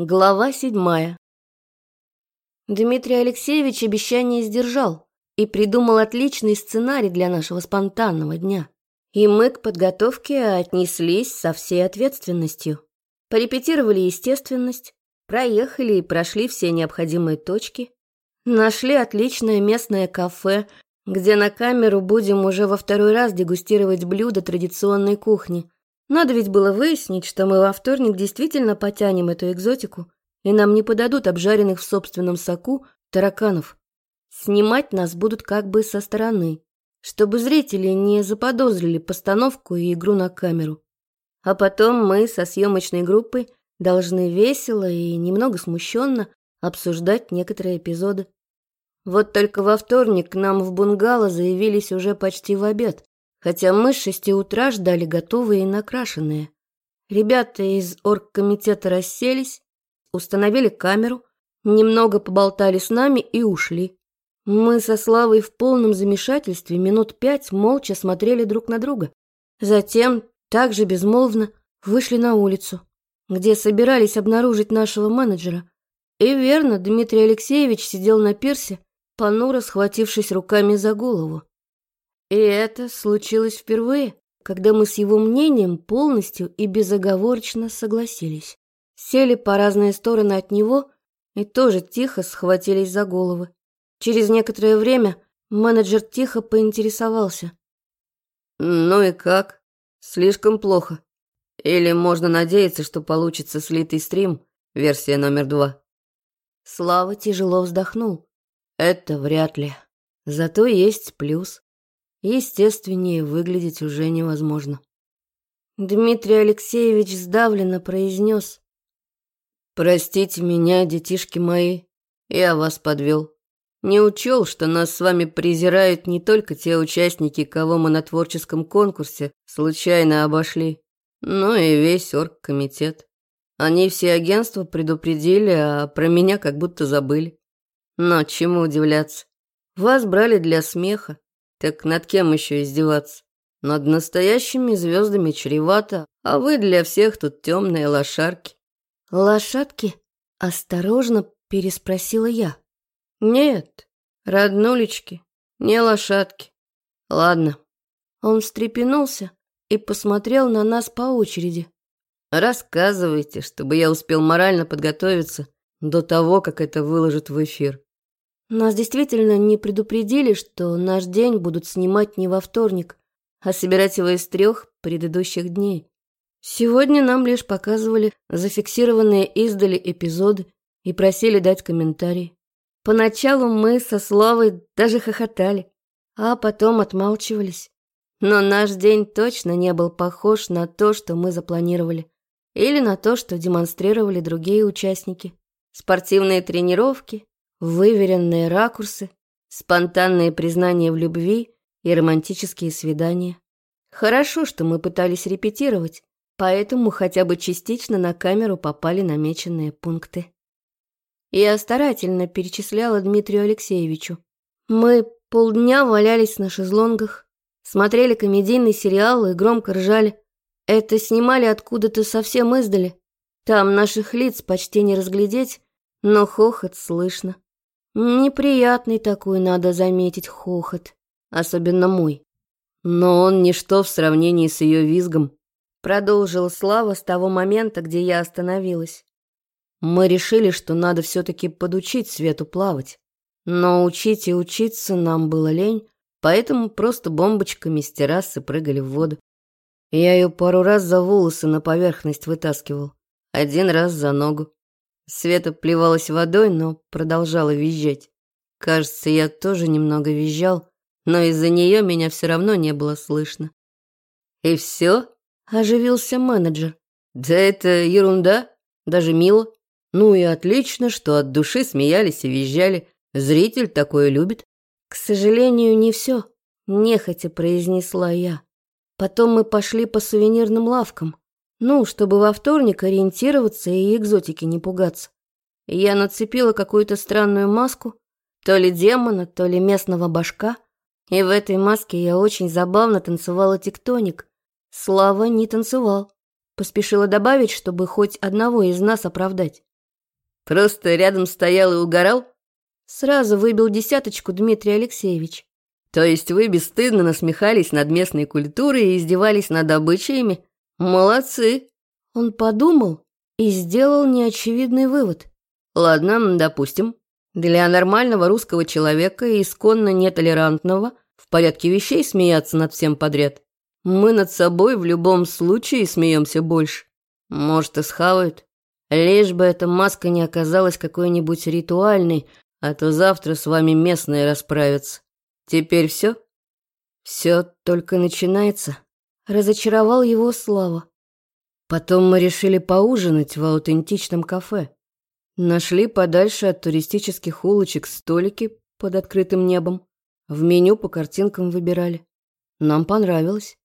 Глава седьмая. Дмитрий Алексеевич обещание сдержал и придумал отличный сценарий для нашего спонтанного дня. И мы к подготовке отнеслись со всей ответственностью. Порепетировали естественность, проехали и прошли все необходимые точки. Нашли отличное местное кафе, где на камеру будем уже во второй раз дегустировать блюда традиционной кухни – надо ведь было выяснить, что мы во вторник действительно потянем эту экзотику, и нам не подадут обжаренных в собственном соку тараканов. Снимать нас будут как бы со стороны, чтобы зрители не заподозрили постановку и игру на камеру. А потом мы со съемочной группой должны весело и немного смущенно обсуждать некоторые эпизоды. Вот только во вторник к нам в бунгало заявились уже почти в обед, хотя мы с шести утра ждали готовые и накрашенные. Ребята из оргкомитета расселись, установили камеру, немного поболтали с нами и ушли. Мы со Славой в полном замешательстве минут пять молча смотрели друг на друга. Затем, также безмолвно, вышли на улицу, где собирались обнаружить нашего менеджера. И верно, Дмитрий Алексеевич сидел на пирсе, понуро схватившись руками за голову. И это случилось впервые, когда мы с его мнением полностью и безоговорочно согласились. Сели по разные стороны от него и тоже тихо схватились за головы. Через некоторое время менеджер тихо поинтересовался. «Ну и как? Слишком плохо. Или можно надеяться, что получится слитый стрим, версия номер два?» Слава тяжело вздохнул. «Это вряд ли. Зато есть плюс естественнее выглядеть уже невозможно. Дмитрий Алексеевич сдавленно произнес. «Простите меня, детишки мои, я вас подвел. Не учел, что нас с вами презирают не только те участники, кого мы на творческом конкурсе случайно обошли, но и весь оргкомитет. Они все агентства предупредили, а про меня как будто забыли. Но чему удивляться? Вас брали для смеха, так над кем еще издеваться? Над настоящими звездами чревато, а вы для всех тут темные лошарки». «Лошадки?» – осторожно переспросила я. «Нет, роднулечки, не лошадки. Ладно». Он встрепенулся и посмотрел на нас по очереди. «Рассказывайте, чтобы я успел морально подготовиться до того, как это выложат в эфир». Нас действительно не предупредили, что наш день будут снимать не во вторник, а собирать его из трех предыдущих дней. Сегодня нам лишь показывали зафиксированные издали эпизоды и просили дать комментарий. Поначалу мы со Славой даже хохотали, а потом отмалчивались. Но наш день точно не был похож на то, что мы запланировали, или на то, что демонстрировали другие участники. Спортивные тренировки, выверенные ракурсы, спонтанные признания в любви и романтические свидания. Хорошо, что мы пытались репетировать, поэтому хотя бы частично на камеру попали намеченные пункты. Я старательно перечисляла Дмитрию Алексеевичу. Мы полдня валялись на шезлонгах, смотрели комедийный сериал и громко ржали. Это снимали откуда-то совсем издали. Там наших лиц почти не разглядеть, но хохот слышно. Неприятный такой, надо заметить, хохот. Особенно мой. Но он ничто в сравнении с ее визгом. Продолжил Слава с того момента, где я остановилась. Мы решили, что надо все-таки подучить Свету плавать. Но учить и учиться нам было лень, поэтому просто бомбочками с террасы прыгали в воду. Я ее пару раз за волосы на поверхность вытаскивал, один раз за ногу. Света плевалась водой, но продолжала визжать. Кажется, я тоже немного визжал, но из-за нее меня все равно не было слышно. «И все?» – оживился менеджер. «Да это ерунда, даже мило. Ну и отлично, что от души смеялись и визжали. Зритель такое любит». «К сожалению, не все», – нехотя произнесла я. Потом мы пошли по сувенирным лавкам. Ну, чтобы во вторник ориентироваться и экзотики не пугаться. Я нацепила какую-то странную маску, то ли демона, то ли местного башка, и в этой маске я очень забавно танцевала тектоник. Слава не танцевал. Поспешила добавить, чтобы хоть одного из нас оправдать. Просто рядом стоял и угорал? Сразу выбил десяточку Дмитрий Алексеевич. То есть вы бесстыдно насмехались над местной культурой и издевались над обычаями, Молодцы. Он подумал и сделал неочевидный вывод. Ладно, допустим. Для нормального русского человека, исконно нетолерантного, в порядке вещей смеяться над всем подряд. Мы над собой в любом случае смеемся больше. Может, и схавают. Лишь бы эта маска не оказалась какой-нибудь ритуальной, а то завтра с вами местные расправятся. Теперь все? Все только начинается разочаровал его слава. Потом мы решили поужинать в аутентичном кафе. Нашли подальше от туристических улочек столики под открытым небом. В меню по картинкам выбирали. Нам понравилось.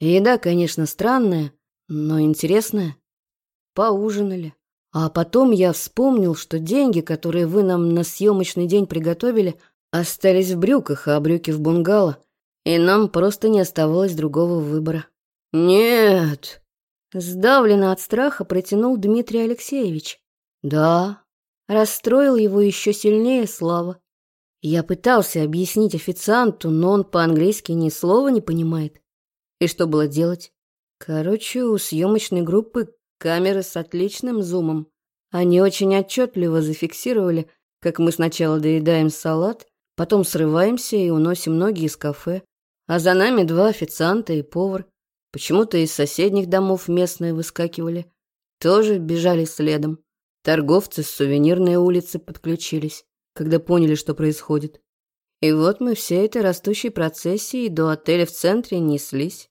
Еда, конечно, странная, но интересная. Поужинали. А потом я вспомнил, что деньги, которые вы нам на съемочный день приготовили, остались в брюках, а брюки в бунгало и нам просто не оставалось другого выбора. «Нет!» Сдавленно от страха протянул Дмитрий Алексеевич. «Да». Расстроил его еще сильнее Слава. Я пытался объяснить официанту, но он по-английски ни слова не понимает. И что было делать? Короче, у съемочной группы камеры с отличным зумом. Они очень отчетливо зафиксировали, как мы сначала доедаем салат, потом срываемся и уносим ноги из кафе, а за нами два официанта и повар. Почему-то из соседних домов местные выскакивали. Тоже бежали следом. Торговцы с сувенирной улицы подключились, когда поняли, что происходит. И вот мы все этой растущей процессией до отеля в центре неслись.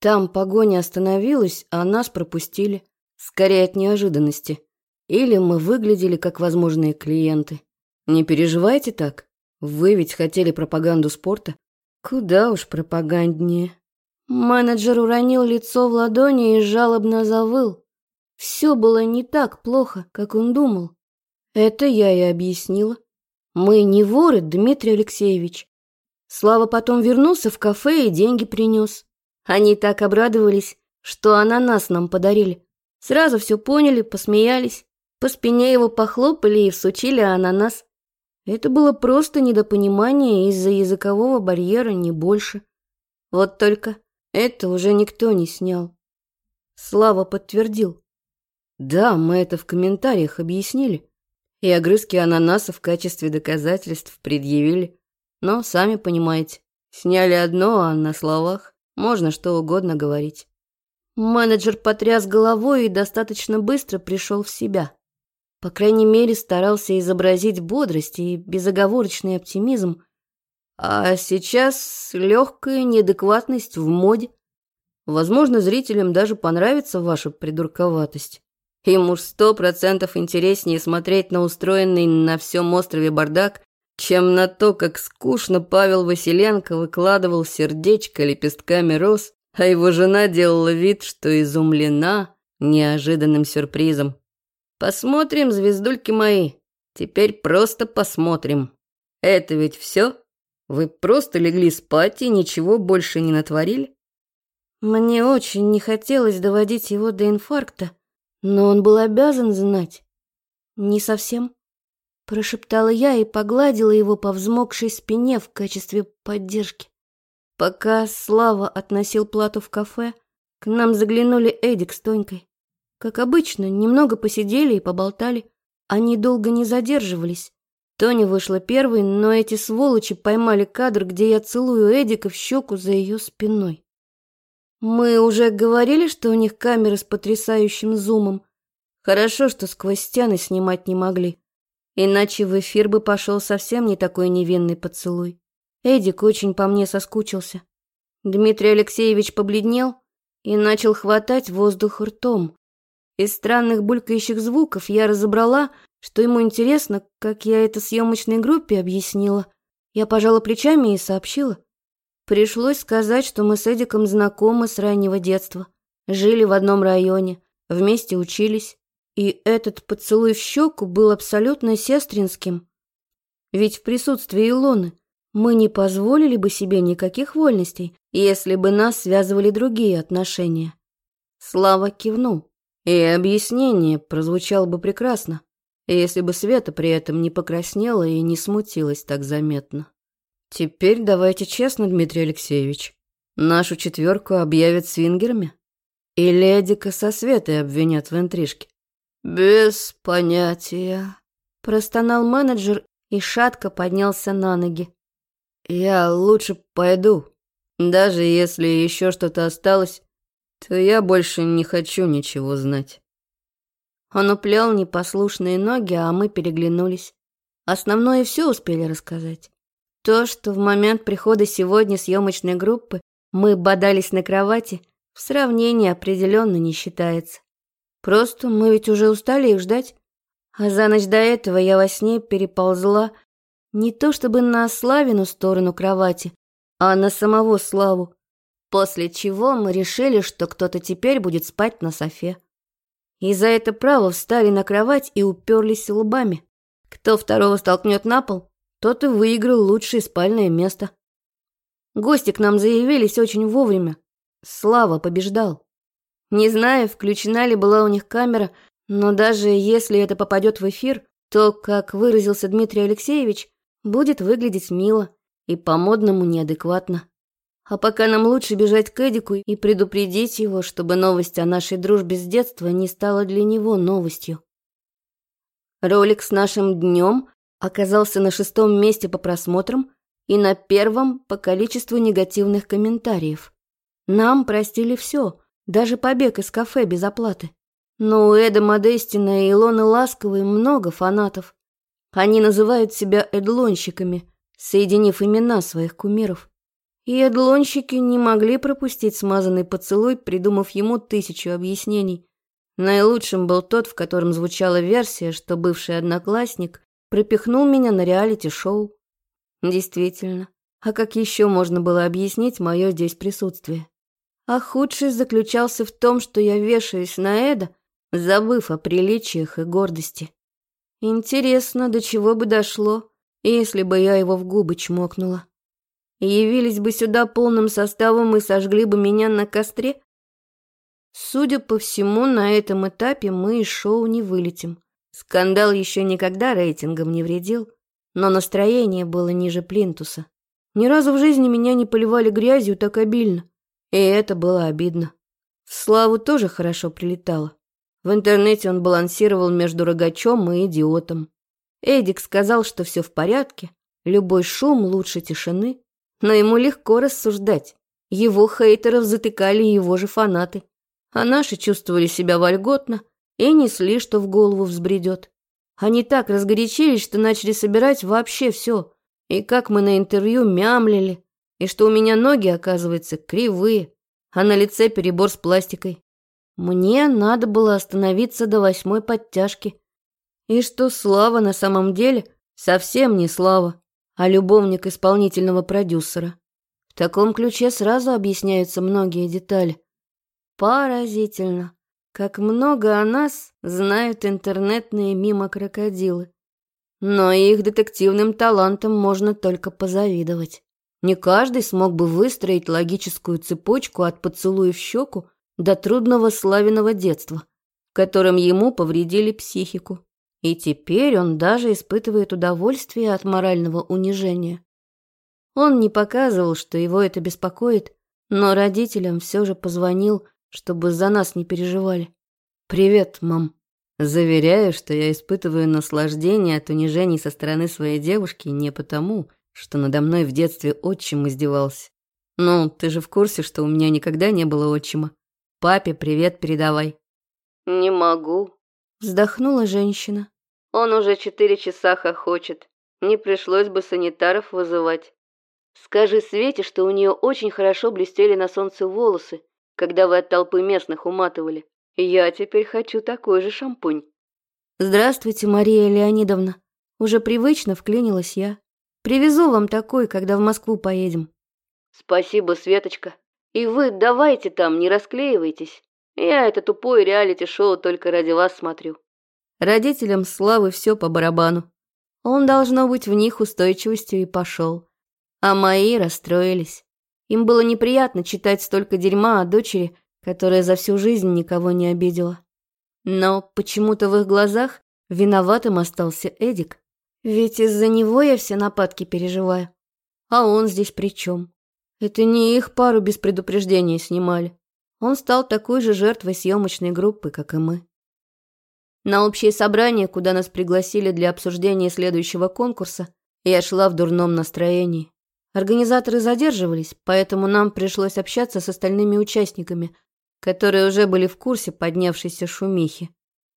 Там погоня остановилась, а нас пропустили. Скорее от неожиданности. Или мы выглядели как возможные клиенты. Не переживайте так. Вы ведь хотели пропаганду спорта, Куда уж пропаганднее. Менеджер уронил лицо в ладони и жалобно завыл. Все было не так плохо, как он думал. Это я и объяснила. Мы не воры, Дмитрий Алексеевич. Слава потом вернулся в кафе и деньги принес. Они так обрадовались, что ананас нам подарили. Сразу все поняли, посмеялись. По спине его похлопали и всучили ананас. Это было просто недопонимание из-за языкового барьера, не больше. Вот только это уже никто не снял. Слава подтвердил. Да, мы это в комментариях объяснили. И огрызки ананаса в качестве доказательств предъявили. Но, сами понимаете, сняли одно, а на словах можно что угодно говорить. Менеджер потряс головой и достаточно быстро пришел в себя. По крайней мере, старался изобразить бодрость и безоговорочный оптимизм. А сейчас легкая неадекватность в моде. Возможно, зрителям даже понравится ваша придурковатость. Им уж сто процентов интереснее смотреть на устроенный на всем острове бардак, чем на то, как скучно Павел Василенко выкладывал сердечко лепестками роз, а его жена делала вид, что изумлена неожиданным сюрпризом. Посмотрим, звездульки мои. Теперь просто посмотрим. Это ведь все? Вы просто легли спать и ничего больше не натворили? Мне очень не хотелось доводить его до инфаркта, но он был обязан знать. Не совсем. Прошептала я и погладила его по взмокшей спине в качестве поддержки. Пока Слава относил плату в кафе, к нам заглянули Эдик с Тонькой. Как обычно, немного посидели и поболтали. Они долго не задерживались. Тони вышла первой, но эти сволочи поймали кадр, где я целую Эдика в щеку за ее спиной. Мы уже говорили, что у них камеры с потрясающим зумом. Хорошо, что сквозь стены снимать не могли. Иначе в эфир бы пошел совсем не такой невинный поцелуй. Эдик очень по мне соскучился. Дмитрий Алексеевич побледнел и начал хватать воздух ртом, из странных булькающих звуков я разобрала, что ему интересно, как я это съемочной группе объяснила. Я пожала плечами и сообщила. Пришлось сказать, что мы с Эдиком знакомы с раннего детства. Жили в одном районе, вместе учились. И этот поцелуй в щеку был абсолютно сестринским. Ведь в присутствии Илоны мы не позволили бы себе никаких вольностей, если бы нас связывали другие отношения. Слава кивнул. И объяснение прозвучало бы прекрасно, если бы Света при этом не покраснела и не смутилась так заметно. Теперь давайте честно, Дмитрий Алексеевич. Нашу четверку объявят свингерами? И Ледика со Светой обвинят в интрижке? Без понятия. Простонал менеджер и шатко поднялся на ноги. Я лучше пойду. Даже если еще что-то осталось, то я больше не хочу ничего знать. Он уплел непослушные ноги, а мы переглянулись. Основное все успели рассказать. То, что в момент прихода сегодня съемочной группы мы бодались на кровати, в сравнении определенно не считается. Просто мы ведь уже устали их ждать. А за ночь до этого я во сне переползла не то чтобы на Славину сторону кровати, а на самого Славу. После чего мы решили, что кто-то теперь будет спать на софе. И за это право встали на кровать и уперлись лбами. Кто второго столкнет на пол, тот и выиграл лучшее спальное место. Гости к нам заявились очень вовремя. Слава побеждал. Не знаю, включена ли была у них камера, но даже если это попадет в эфир, то, как выразился Дмитрий Алексеевич, будет выглядеть мило и по-модному неадекватно. А пока нам лучше бежать к Эдику и предупредить его, чтобы новость о нашей дружбе с детства не стала для него новостью. Ролик с нашим днем оказался на шестом месте по просмотрам и на первом по количеству негативных комментариев. Нам простили все, даже побег из кафе без оплаты. Но у Эда Модестина и Илоны Ласковой много фанатов. Они называют себя эдлонщиками, соединив имена своих кумиров и Эдлонщики не могли пропустить смазанный поцелуй, придумав ему тысячу объяснений. Наилучшим был тот, в котором звучала версия, что бывший одноклассник пропихнул меня на реалити-шоу. Действительно, а как еще можно было объяснить мое здесь присутствие? А худший заключался в том, что я вешаюсь на Эда, забыв о приличиях и гордости. Интересно, до чего бы дошло, если бы я его в губы чмокнула явились бы сюда полным составом и сожгли бы меня на костре? Судя по всему, на этом этапе мы из шоу не вылетим. Скандал еще никогда рейтингом не вредил, но настроение было ниже плинтуса. Ни разу в жизни меня не поливали грязью так обильно, и это было обидно. Славу тоже хорошо прилетало. В интернете он балансировал между рогачом и идиотом. Эдик сказал, что все в порядке, любой шум лучше тишины, но ему легко рассуждать. Его хейтеров затыкали его же фанаты, а наши чувствовали себя вольготно и несли, что в голову взбредет. Они так разгорячились, что начали собирать вообще все, и как мы на интервью мямлили, и что у меня ноги, оказывается, кривые, а на лице перебор с пластикой. Мне надо было остановиться до восьмой подтяжки. И что Слава на самом деле совсем не Слава а любовник исполнительного продюсера. В таком ключе сразу объясняются многие детали. Поразительно, как много о нас знают интернетные мимо-крокодилы. Но их детективным талантам можно только позавидовать. Не каждый смог бы выстроить логическую цепочку от поцелуя в щеку до трудного славиного детства, которым ему повредили психику. И теперь он даже испытывает удовольствие от морального унижения. Он не показывал, что его это беспокоит, но родителям все же позвонил, чтобы за нас не переживали. «Привет, мам». Заверяю, что я испытываю наслаждение от унижений со стороны своей девушки не потому, что надо мной в детстве отчим издевался. Ну, ты же в курсе, что у меня никогда не было отчима. Папе привет передавай. Не могу, Вздохнула женщина. Он уже четыре часа хохочет. Не пришлось бы санитаров вызывать. Скажи Свете, что у нее очень хорошо блестели на солнце волосы, когда вы от толпы местных уматывали. Я теперь хочу такой же шампунь. Здравствуйте, Мария Леонидовна. Уже привычно вклинилась я. Привезу вам такой, когда в Москву поедем. Спасибо, Светочка. И вы давайте там, не расклеивайтесь. Я это тупое реалити-шоу только ради вас смотрю. Родителям славы все по барабану. Он, должно быть, в них устойчивостью и пошел. А мои расстроились. Им было неприятно читать столько дерьма о дочери, которая за всю жизнь никого не обидела. Но почему-то в их глазах виноватым остался Эдик. Ведь из-за него я все нападки переживаю. А он здесь при чем? Это не их пару без предупреждения снимали. Он стал такой же жертвой съемочной группы, как и мы. На общее собрание, куда нас пригласили для обсуждения следующего конкурса, я шла в дурном настроении. Организаторы задерживались, поэтому нам пришлось общаться с остальными участниками, которые уже были в курсе поднявшейся шумихи.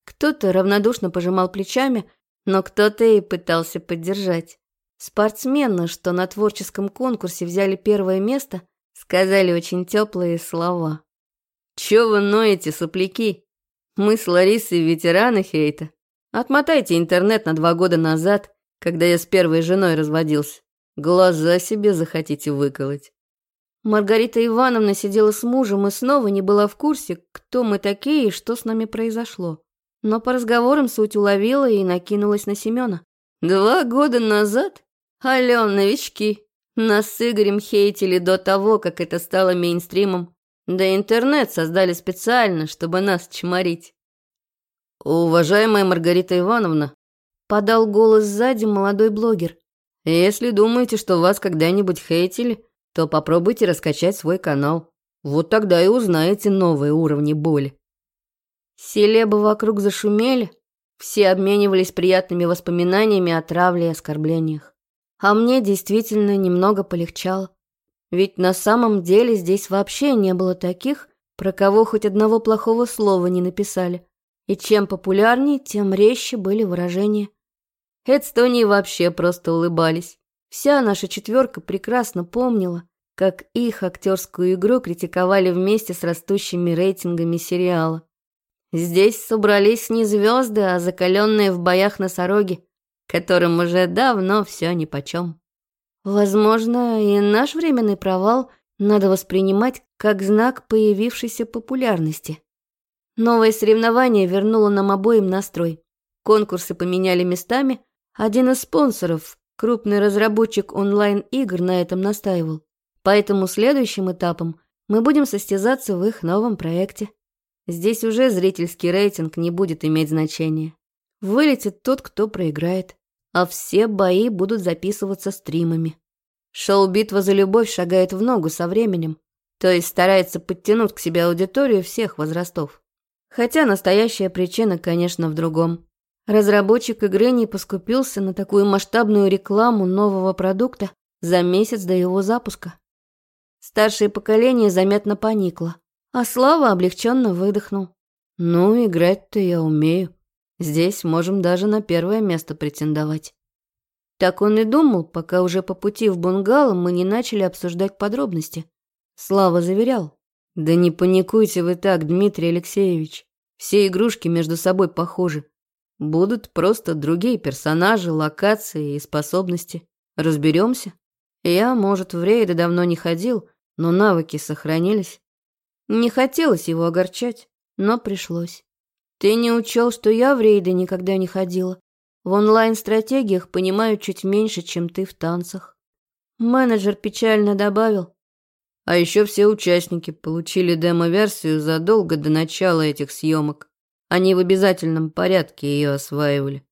Кто-то равнодушно пожимал плечами, но кто-то и пытался поддержать. Спортсмены, что на творческом конкурсе взяли первое место, сказали очень теплые слова. Чё вы ноете, сопляки? Мы с Ларисой ветераны хейта. Отмотайте интернет на два года назад, когда я с первой женой разводился. Глаза себе захотите выколоть. Маргарита Ивановна сидела с мужем и снова не была в курсе, кто мы такие и что с нами произошло. Но по разговорам суть уловила и накинулась на Семена. «Два года назад? Ален, новички! Нас с Игорем хейтили до того, как это стало мейнстримом. Да интернет создали специально, чтобы нас чморить. Уважаемая Маргарита Ивановна, подал голос сзади молодой блогер. Если думаете, что вас когда-нибудь хейтили, то попробуйте раскачать свой канал. Вот тогда и узнаете новые уровни боли. Селебы вокруг зашумели, все обменивались приятными воспоминаниями о травле и оскорблениях. А мне действительно немного полегчало. Ведь на самом деле здесь вообще не было таких, про кого хоть одного плохого слова не написали. И чем популярнее, тем резче были выражения. Эдстонии вообще просто улыбались. Вся наша четверка прекрасно помнила, как их актерскую игру критиковали вместе с растущими рейтингами сериала. Здесь собрались не звезды, а закаленные в боях носороги, которым уже давно все нипочем. Возможно, и наш временный провал надо воспринимать как знак появившейся популярности. Новое соревнование вернуло нам обоим настрой. Конкурсы поменяли местами. Один из спонсоров, крупный разработчик онлайн-игр, на этом настаивал. Поэтому следующим этапом мы будем состязаться в их новом проекте. Здесь уже зрительский рейтинг не будет иметь значения. Вылетит тот, кто проиграет а все бои будут записываться стримами. Шоу «Битва за любовь» шагает в ногу со временем, то есть старается подтянуть к себе аудиторию всех возрастов. Хотя настоящая причина, конечно, в другом. Разработчик игры не поскупился на такую масштабную рекламу нового продукта за месяц до его запуска. Старшее поколение заметно поникло, а Слава облегченно выдохнул. «Ну, играть-то я умею». Здесь можем даже на первое место претендовать. Так он и думал, пока уже по пути в бунгало мы не начали обсуждать подробности. Слава заверял. Да не паникуйте вы так, Дмитрий Алексеевич. Все игрушки между собой похожи. Будут просто другие персонажи, локации и способности. Разберемся. Я, может, в рейды давно не ходил, но навыки сохранились. Не хотелось его огорчать, но пришлось. Ты не учел, что я в рейды никогда не ходила. В онлайн-стратегиях понимаю чуть меньше, чем ты в танцах. Менеджер печально добавил. А еще все участники получили демо-версию задолго до начала этих съемок. Они в обязательном порядке ее осваивали.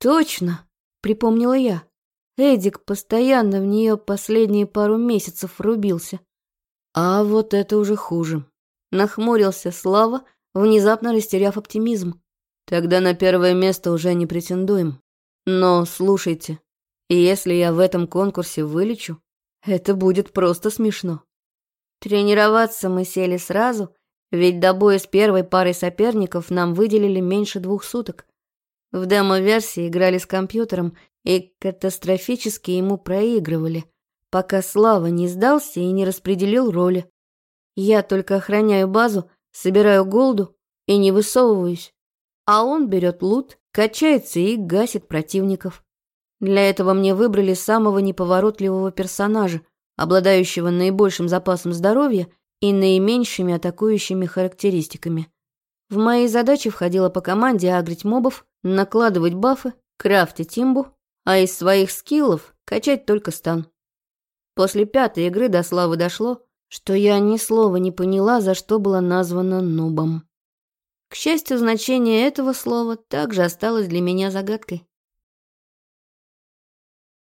Точно, припомнила я. Эдик постоянно в нее последние пару месяцев рубился. А вот это уже хуже. Нахмурился Слава, Внезапно растеряв оптимизм. Тогда на первое место уже не претендуем. Но слушайте, если я в этом конкурсе вылечу, это будет просто смешно. Тренироваться мы сели сразу, ведь до боя с первой парой соперников нам выделили меньше двух суток. В демо-версии играли с компьютером и катастрофически ему проигрывали, пока Слава не сдался и не распределил роли. Я только охраняю базу, собираю голду и не высовываюсь. А он берет лут, качается и гасит противников. Для этого мне выбрали самого неповоротливого персонажа, обладающего наибольшим запасом здоровья и наименьшими атакующими характеристиками. В мои задачи входило по команде агрить мобов, накладывать бафы, крафтить имбу, а из своих скиллов качать только стан. После пятой игры до славы дошло, что я ни слова не поняла, за что была названа нубом. К счастью, значение этого слова также осталось для меня загадкой.